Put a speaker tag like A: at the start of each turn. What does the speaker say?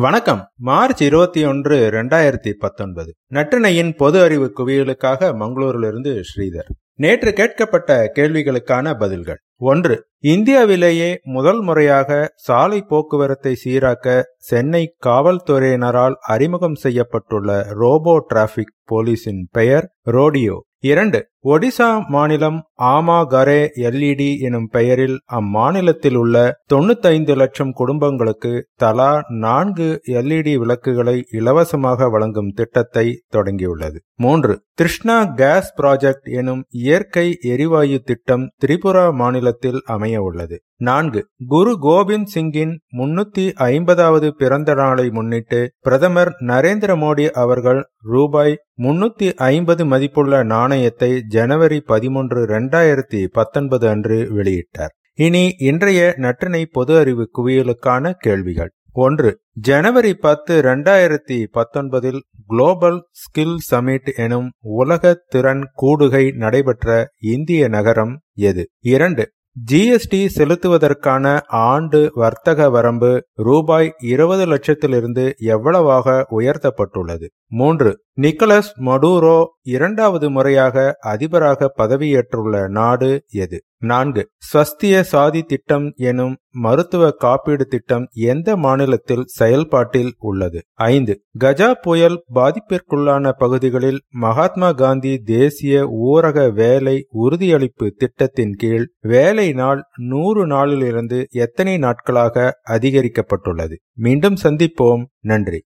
A: வணக்கம். மார்ச் இருபத்தி ஒன்று இரண்டாயிரத்தி பத்தொன்பது. நற்றினையின் பொது அறிவு குவியலுக்காக மங்களூரிலிருந்து ஸ்ரீதர். நேற்று கேட்கப்பட்ட கேள்விகளுக்கான பதில்கள். ஒன்று இந்தியாவிலேயே முதல் முறையாக சாலை போக்குவரத்தை சீராக்க சென்னை காவல்துறையினரால் அறிமுகம் செய்யப்பட்டுள்ள ரோபோ டிராபிக் போலீஸின் பெயர் ரோடியோ. இரண்டு ஒடிசா மாநிலம் ஆமாகரே எல்இடி எனும் பெயரில் அம்மாநிலத்தில் உள்ள தொண்ணூத்தைந்து லட்சம் குடும்பங்களுக்கு தலா நான்கு எல்இடி விளக்குகளை இலவசமாக வழங்கும் திட்டத்தை தொடங்கியுள்ளது. மூன்று கிருஷ்ணா கேஸ் ப்ராஜெக்ட் எனும் இயற்கை எரிவாயு திட்டம் திரிபுரா மாநிலத்தில் அமைய உள்ளது. நான்கு குரு கோபிந்த் சிங்கின் முன்னூத்தி ஐம்பதாவது பிறந்த நாளை முன்னிட்டு பிரதமர் நரேந்திர மோடி அவர்கள் ரூபாய் முன்னூத்தி ஐம்பது மதிப்புள்ள நாணயத்தை ஜனவரி பதிமூன்று இரண்டாயிரத்தி பத்தொன்பது அன்று வெளியிட்டார். இனி இன்றைய நற்றினை பொது அறிவு குவியலுக்கான கேள்விகள். ஒன்று ஜனவரி பத்து இரண்டாயிரத்தி பத்தொன்பதில் குளோபல் ஸ்கில் சமிட் எனும் உலக திறன் கூடுகை நடைபெற்ற இந்திய நகரம் எது? இரண்டு ஜிஎஸ்டி செலுத்துவதற்கான ஆண்டு வர்த்தக வரம்பு ரூபாய் இருபது லட்சத்திலிருந்து எவ்வளவாக உயர்த்தப்பட்டுள்ளது? மூன்று நிக்கலஸ் மடூரோ இரண்டாவது முறையாக அதிபராக பதவியேற்றுள்ள நாடு எது? நான்கு. ஸ்வஸ்திய சாதி திட்டம் எனும் மருத்துவ காப்பீடு திட்டம் எந்த மாநிலத்தில் செயல்பாட்டில் உள்ளது? ஐந்து. கஜா புயல் பாதிப்பிற்குள்ளான பகுதிகளில் மகாத்மா காந்தி தேசிய ஊரக வேலை உறுதியளிப்பு திட்டத்தின் கீழ் வேலை நாள் நூறு நாளிலிருந்து எத்தனை நாட்களாக அதிகரிக்கப்பட்டுள்ளது? மீண்டும் சந்திப்போம். நன்றி.